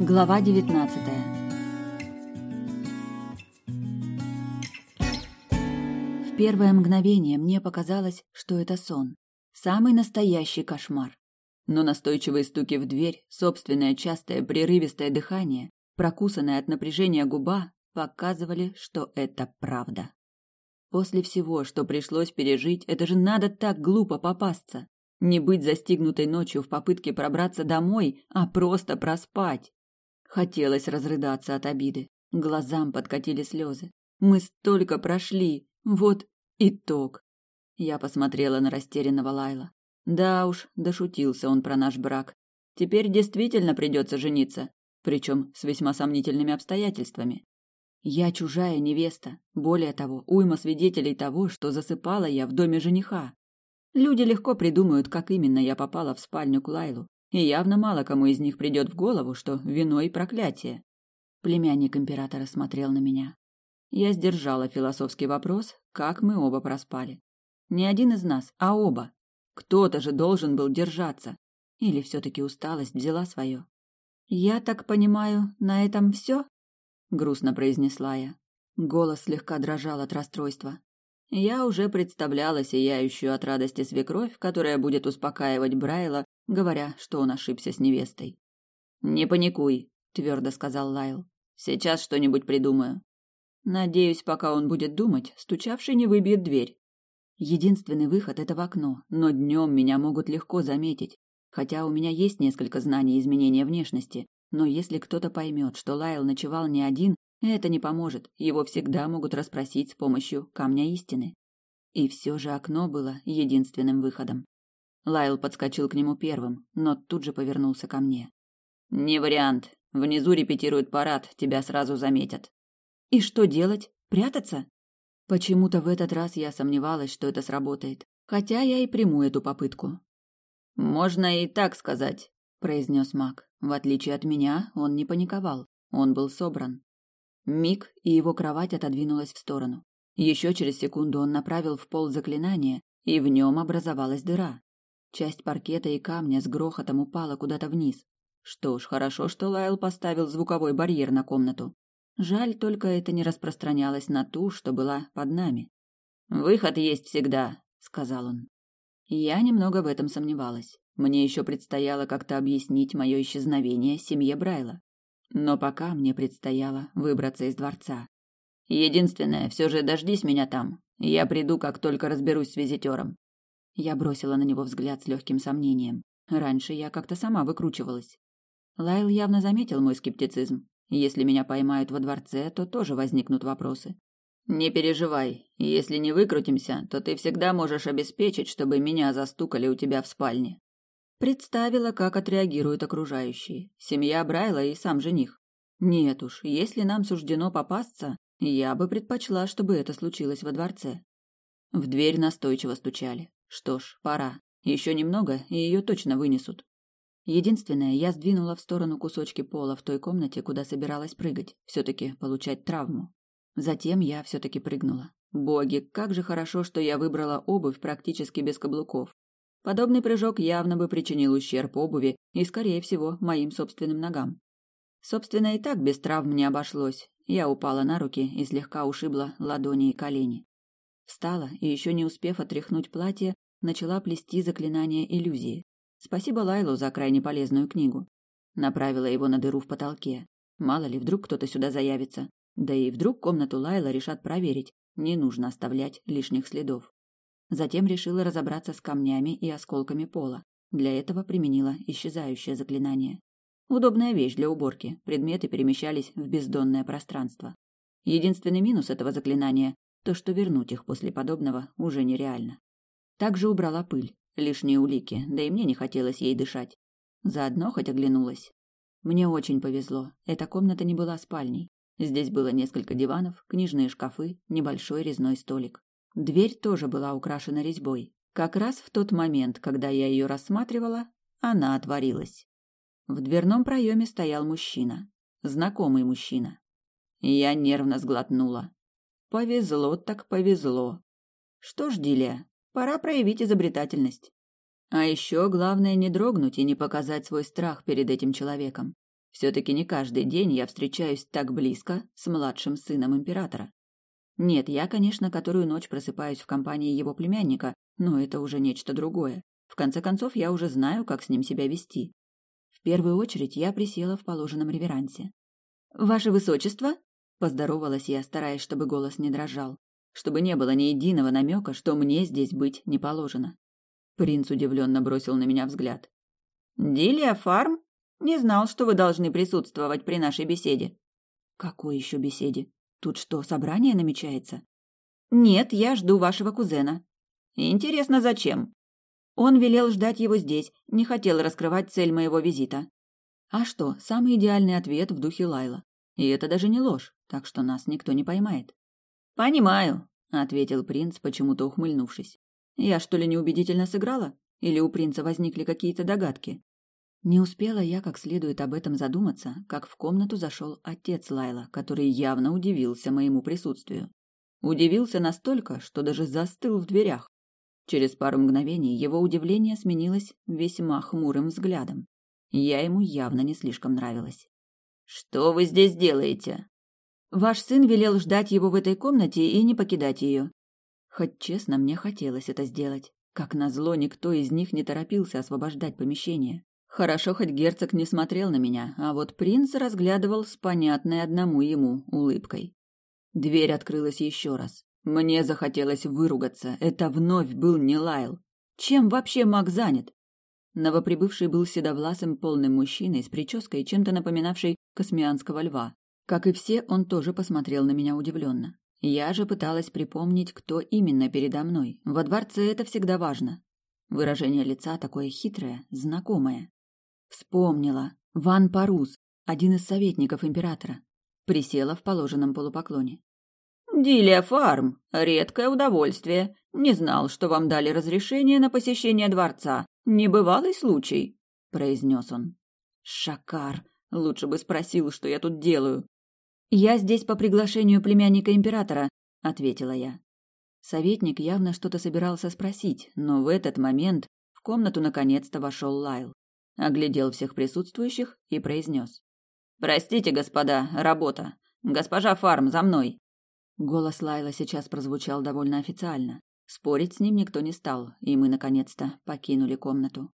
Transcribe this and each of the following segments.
Глава 19 В первое мгновение мне показалось, что это сон. Самый настоящий кошмар. Но настойчивые стуки в дверь, собственное частое прерывистое дыхание, прокусанная от напряжения губа показывали, что это правда. После всего, что пришлось пережить, это же надо так глупо попасться. Не быть застигнутой ночью в попытке пробраться домой, а просто проспать. Хотелось разрыдаться от обиды. Глазам подкатили слезы. Мы столько прошли. Вот итог. Я посмотрела на растерянного Лайла. Да уж, дошутился он про наш брак. Теперь действительно придется жениться, причем с весьма сомнительными обстоятельствами. Я чужая невеста. Более того, уйма свидетелей того, что засыпала я в доме жениха. Люди легко придумают, как именно я попала в спальню к Лайлу, и явно мало кому из них придет в голову, что вино и проклятие. Племянник императора смотрел на меня. Я сдержала философский вопрос, как мы оба проспали. Не один из нас, а оба. Кто-то же должен был держаться. Или все-таки усталость взяла свое. «Я так понимаю, на этом все?» — грустно произнесла я. Голос слегка дрожал от расстройства. Я уже представляла сияющую от радости свекровь, которая будет успокаивать Брайла говоря, что он ошибся с невестой. «Не паникуй», — твердо сказал Лайл. «Сейчас что-нибудь придумаю». Надеюсь, пока он будет думать, стучавший не выбьет дверь. Единственный выход — это в окно, но днем меня могут легко заметить. Хотя у меня есть несколько знаний изменения внешности, но если кто-то поймет, что Лайл ночевал не один, это не поможет, его всегда могут расспросить с помощью камня истины. И все же окно было единственным выходом. Лайл подскочил к нему первым, но тут же повернулся ко мне. «Не вариант. Внизу репетируют парад, тебя сразу заметят». «И что делать? Прятаться?» Почему-то в этот раз я сомневалась, что это сработает, хотя я и приму эту попытку. «Можно и так сказать», — произнес маг. В отличие от меня, он не паниковал, он был собран. Миг, и его кровать отодвинулась в сторону. Еще через секунду он направил в пол заклинание, и в нем образовалась дыра. Часть паркета и камня с грохотом упала куда-то вниз. Что ж, хорошо, что Лайл поставил звуковой барьер на комнату. Жаль, только это не распространялось на ту, что была под нами. «Выход есть всегда», — сказал он. Я немного в этом сомневалась. Мне еще предстояло как-то объяснить мое исчезновение семье Брайла. Но пока мне предстояло выбраться из дворца. Единственное, все же дождись меня там. Я приду, как только разберусь с визитером. Я бросила на него взгляд с легким сомнением. Раньше я как-то сама выкручивалась. Лайл явно заметил мой скептицизм. Если меня поймают во дворце, то тоже возникнут вопросы. Не переживай. Если не выкрутимся, то ты всегда можешь обеспечить, чтобы меня застукали у тебя в спальне. Представила, как отреагируют окружающие. Семья Брайла и сам жених. Нет уж, если нам суждено попасться, я бы предпочла, чтобы это случилось во дворце. В дверь настойчиво стучали. Что ж, пора. Еще немного, и ее точно вынесут. Единственное, я сдвинула в сторону кусочки пола в той комнате, куда собиралась прыгать, все-таки получать травму. Затем я все-таки прыгнула. Боги, как же хорошо, что я выбрала обувь практически без каблуков. Подобный прыжок явно бы причинил ущерб обуви и, скорее всего, моим собственным ногам. Собственно, и так без травм не обошлось. Я упала на руки и слегка ушибла ладони и колени. Встала и, еще не успев отряхнуть платье, начала плести заклинание иллюзии. Спасибо Лайлу за крайне полезную книгу. Направила его на дыру в потолке. Мало ли, вдруг кто-то сюда заявится. Да и вдруг комнату Лайла решат проверить. Не нужно оставлять лишних следов. Затем решила разобраться с камнями и осколками пола. Для этого применила исчезающее заклинание. Удобная вещь для уборки. Предметы перемещались в бездонное пространство. Единственный минус этого заклинания то, что вернуть их после подобного уже нереально. Также убрала пыль, лишние улики, да и мне не хотелось ей дышать. Заодно хоть оглянулась. Мне очень повезло, эта комната не была спальней. Здесь было несколько диванов, книжные шкафы, небольшой резной столик. Дверь тоже была украшена резьбой. Как раз в тот момент, когда я ее рассматривала, она отворилась. В дверном проеме стоял мужчина. Знакомый мужчина. Я нервно сглотнула. Повезло так повезло. Что ж, Дилия, пора проявить изобретательность. А еще главное не дрогнуть и не показать свой страх перед этим человеком. Все-таки не каждый день я встречаюсь так близко с младшим сыном императора. Нет, я, конечно, которую ночь просыпаюсь в компании его племянника, но это уже нечто другое. В конце концов, я уже знаю, как с ним себя вести. В первую очередь я присела в положенном реверансе. «Ваше высочество?» – поздоровалась я, стараясь, чтобы голос не дрожал, чтобы не было ни единого намека, что мне здесь быть не положено. Принц удивленно бросил на меня взгляд. «Дилия Фарм? Не знал, что вы должны присутствовать при нашей беседе». «Какой еще беседе? Тут что, собрание намечается?» «Нет, я жду вашего кузена». «Интересно, зачем?» Он велел ждать его здесь, не хотел раскрывать цель моего визита. А что, самый идеальный ответ в духе Лайла. И это даже не ложь, так что нас никто не поймает. «Понимаю», — ответил принц, почему-то ухмыльнувшись. «Я что ли неубедительно сыграла? Или у принца возникли какие-то догадки?» Не успела я как следует об этом задуматься, как в комнату зашел отец Лайла, который явно удивился моему присутствию. Удивился настолько, что даже застыл в дверях. Через пару мгновений его удивление сменилось весьма хмурым взглядом. Я ему явно не слишком нравилась. «Что вы здесь делаете?» «Ваш сын велел ждать его в этой комнате и не покидать ее». Хоть честно, мне хотелось это сделать. Как назло, никто из них не торопился освобождать помещение. Хорошо, хоть герцог не смотрел на меня, а вот принц разглядывал с понятной одному ему улыбкой. Дверь открылась еще раз. Мне захотелось выругаться. Это вновь был не Лайл. Чем вообще маг занят? Новоприбывший был седовласым полным мужчиной с прической, чем-то напоминавшей космианского льва. Как и все, он тоже посмотрел на меня удивленно. Я же пыталась припомнить, кто именно передо мной. Во дворце это всегда важно. Выражение лица такое хитрое, знакомое. Вспомнила. Ван Парус, один из советников императора. Присела в положенном полупоклоне. «Дилия Фарм, редкое удовольствие. Не знал, что вам дали разрешение на посещение дворца. Небывалый случай», — произнес он. «Шакар, лучше бы спросил, что я тут делаю». «Я здесь по приглашению племянника императора», — ответила я. Советник явно что-то собирался спросить, но в этот момент в комнату наконец-то вошел Лайл, оглядел всех присутствующих и произнес. «Простите, господа, работа. Госпожа Фарм, за мной!» Голос Лайла сейчас прозвучал довольно официально. Спорить с ним никто не стал, и мы, наконец-то, покинули комнату.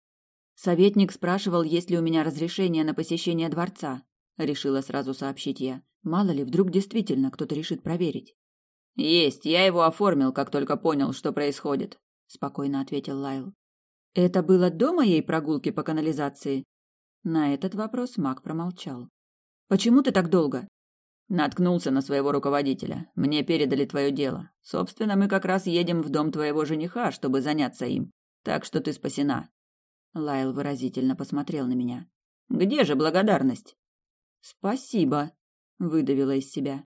Советник спрашивал, есть ли у меня разрешение на посещение дворца. Решила сразу сообщить я. Мало ли, вдруг действительно кто-то решит проверить. «Есть, я его оформил, как только понял, что происходит», — спокойно ответил Лайл. «Это было до моей прогулки по канализации?» На этот вопрос маг промолчал. «Почему ты так долго?» Наткнулся на своего руководителя. Мне передали твое дело. Собственно, мы как раз едем в дом твоего жениха, чтобы заняться им. Так что ты спасена. Лайл выразительно посмотрел на меня. Где же благодарность? Спасибо, выдавила из себя.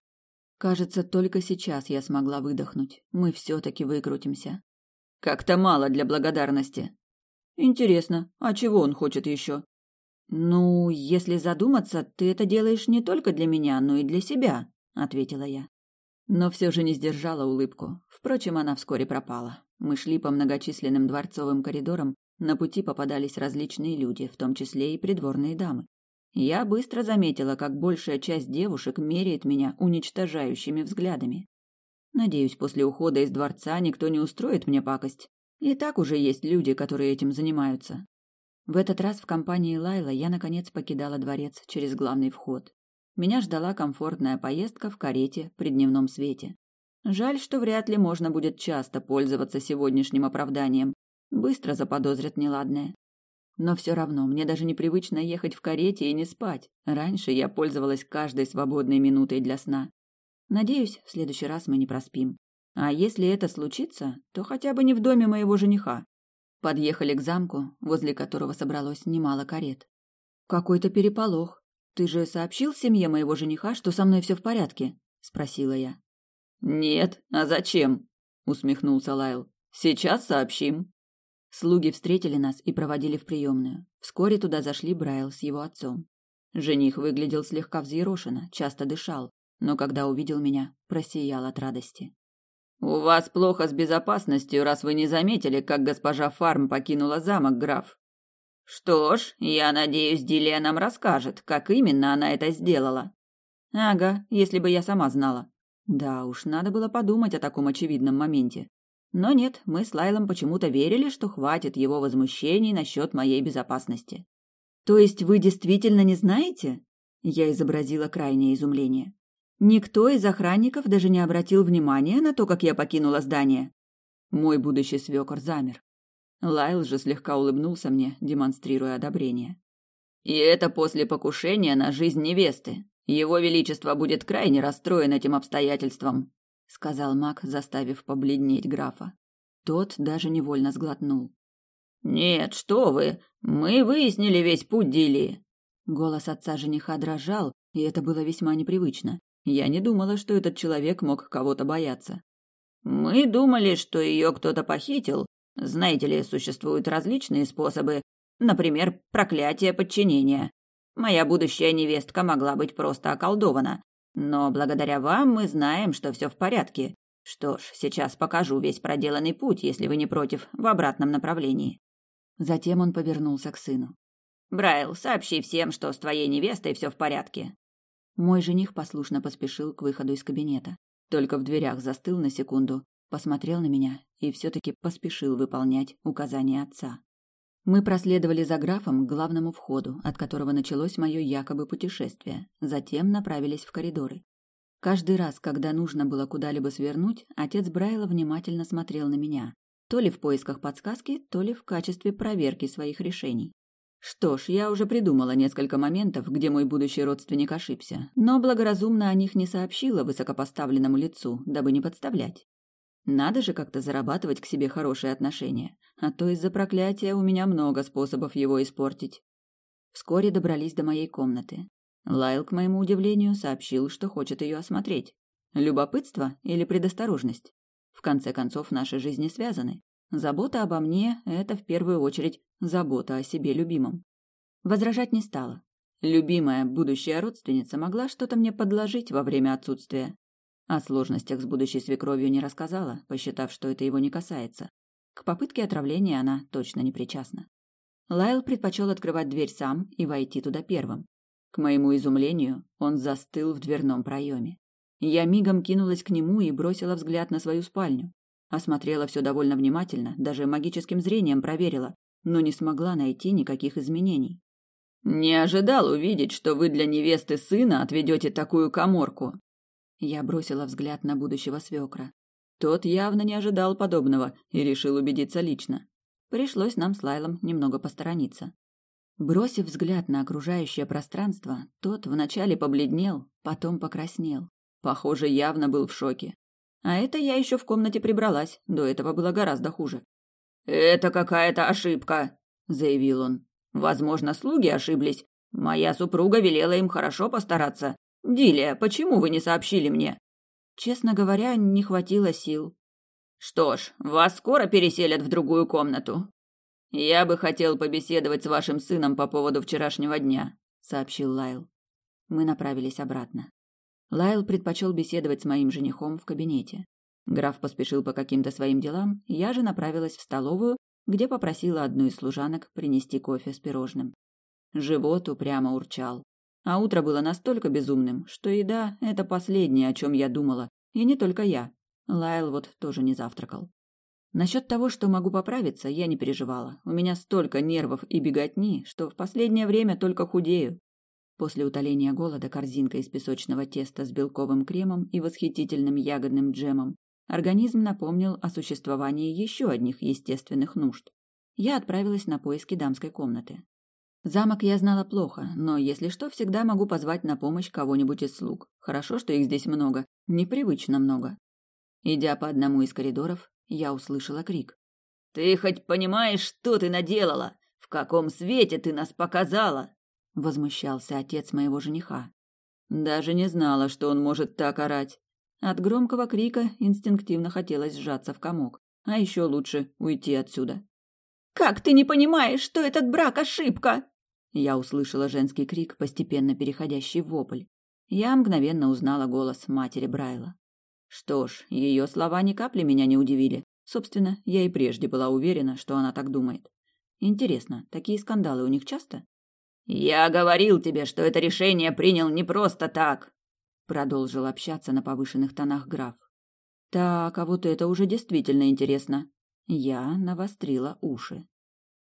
Кажется, только сейчас я смогла выдохнуть. Мы все-таки выкрутимся. Как-то мало для благодарности. Интересно, а чего он хочет еще? «Ну, если задуматься, ты это делаешь не только для меня, но и для себя», — ответила я. Но все же не сдержала улыбку. Впрочем, она вскоре пропала. Мы шли по многочисленным дворцовым коридорам, на пути попадались различные люди, в том числе и придворные дамы. Я быстро заметила, как большая часть девушек меряет меня уничтожающими взглядами. Надеюсь, после ухода из дворца никто не устроит мне пакость. И так уже есть люди, которые этим занимаются. В этот раз в компании Лайла я наконец покидала дворец через главный вход. Меня ждала комфортная поездка в карете при дневном свете. Жаль, что вряд ли можно будет часто пользоваться сегодняшним оправданием. Быстро заподозрят неладное. Но все равно мне даже непривычно ехать в карете и не спать. Раньше я пользовалась каждой свободной минутой для сна. Надеюсь, в следующий раз мы не проспим. А если это случится, то хотя бы не в доме моего жениха. Подъехали к замку, возле которого собралось немало карет. Какой-то переполох. Ты же сообщил семье моего жениха, что со мной все в порядке? спросила я. Нет, а зачем? усмехнулся Лайл. Сейчас сообщим. Слуги встретили нас и проводили в приемную. Вскоре туда зашли Брайл с его отцом. Жених выглядел слегка взъерошенно, часто дышал, но когда увидел меня, просиял от радости. «У вас плохо с безопасностью, раз вы не заметили, как госпожа Фарм покинула замок, граф». Что ж, я надеюсь, Дилия нам расскажет, как именно она это сделала. Ага, если бы я сама знала. Да уж, надо было подумать о таком очевидном моменте. Но нет, мы с Лайлом почему-то верили, что хватит его возмущений насчет моей безопасности. То есть вы действительно не знаете? Я изобразила крайнее изумление. Никто из охранников даже не обратил внимания на то, как я покинула здание. Мой будущий свекор замер. Лайл же слегка улыбнулся мне, демонстрируя одобрение. И это после покушения на жизнь невесты. Его величество будет крайне расстроен этим обстоятельством, сказал маг, заставив побледнеть графа. Тот даже невольно сглотнул. Нет, что вы? Мы выяснили весь путь Дилии. Голос отца жениха дрожал, и это было весьма непривычно. Я не думала, что этот человек мог кого-то бояться. Мы думали, что ее кто-то похитил. Знаете ли, существуют различные способы, например, проклятие подчинения. Моя будущая невестка могла быть просто околдована, но благодаря вам мы знаем, что все в порядке. Что ж, сейчас покажу весь проделанный путь, если вы не против, в обратном направлении. Затем он повернулся к сыну. Брайл, сообщи всем, что с твоей невестой все в порядке. Мой жених послушно поспешил к выходу из кабинета. Только в дверях застыл на секунду, посмотрел на меня и все-таки поспешил выполнять указания отца. Мы проследовали за графом к главному входу, от которого началось мое якобы путешествие, затем направились в коридоры. Каждый раз, когда нужно было куда-либо свернуть, отец Брайла внимательно смотрел на меня, то ли в поисках подсказки, то ли в качестве проверки своих решений. Что ж, я уже придумала несколько моментов, где мой будущий родственник ошибся, но благоразумно о них не сообщила высокопоставленному лицу, дабы не подставлять. Надо же как-то зарабатывать к себе хорошие отношения, а то из-за проклятия у меня много способов его испортить. Вскоре добрались до моей комнаты. Лайл, к моему удивлению, сообщил, что хочет ее осмотреть. Любопытство или предосторожность? В конце концов, наши жизни связаны. Забота обо мне – это в первую очередь забота о себе любимом. Возражать не стала. Любимая будущая родственница могла что-то мне подложить во время отсутствия. О сложностях с будущей свекровью не рассказала, посчитав, что это его не касается. К попытке отравления она точно не причастна. Лайл предпочел открывать дверь сам и войти туда первым. К моему изумлению, он застыл в дверном проеме. Я мигом кинулась к нему и бросила взгляд на свою спальню. Осмотрела все довольно внимательно, даже магическим зрением проверила, но не смогла найти никаких изменений. «Не ожидал увидеть, что вы для невесты сына отведете такую коморку!» Я бросила взгляд на будущего свекра. Тот явно не ожидал подобного и решил убедиться лично. Пришлось нам с Лайлом немного посторониться. Бросив взгляд на окружающее пространство, тот вначале побледнел, потом покраснел. Похоже, явно был в шоке. А это я еще в комнате прибралась, до этого было гораздо хуже. «Это какая-то ошибка», — заявил он. «Возможно, слуги ошиблись. Моя супруга велела им хорошо постараться. Дилия, почему вы не сообщили мне?» Честно говоря, не хватило сил. «Что ж, вас скоро переселят в другую комнату. Я бы хотел побеседовать с вашим сыном по поводу вчерашнего дня», — сообщил Лайл. Мы направились обратно. Лайл предпочел беседовать с моим женихом в кабинете. Граф поспешил по каким-то своим делам, я же направилась в столовую, где попросила одну из служанок принести кофе с пирожным. Живот упрямо урчал. А утро было настолько безумным, что еда – это последнее, о чем я думала. И не только я. Лайл вот тоже не завтракал. Насчет того, что могу поправиться, я не переживала. У меня столько нервов и беготни, что в последнее время только худею. После утоления голода корзинка из песочного теста с белковым кремом и восхитительным ягодным джемом организм напомнил о существовании еще одних естественных нужд. Я отправилась на поиски дамской комнаты. Замок я знала плохо, но если что, всегда могу позвать на помощь кого-нибудь из слуг. Хорошо, что их здесь много, непривычно много. Идя по одному из коридоров, я услышала крик. «Ты хоть понимаешь, что ты наделала? В каком свете ты нас показала?» возмущался отец моего жениха. Даже не знала, что он может так орать. От громкого крика инстинктивно хотелось сжаться в комок, а еще лучше уйти отсюда. Как ты не понимаешь, что этот брак ошибка? Я услышала женский крик, постепенно переходящий в вопль. Я мгновенно узнала голос матери Брайла. Что ж, ее слова ни капли меня не удивили. Собственно, я и прежде была уверена, что она так думает. Интересно, такие скандалы у них часто? Я говорил тебе, что это решение принял не просто так, продолжил общаться на повышенных тонах граф. Так, а вот это уже действительно интересно. Я навострила уши.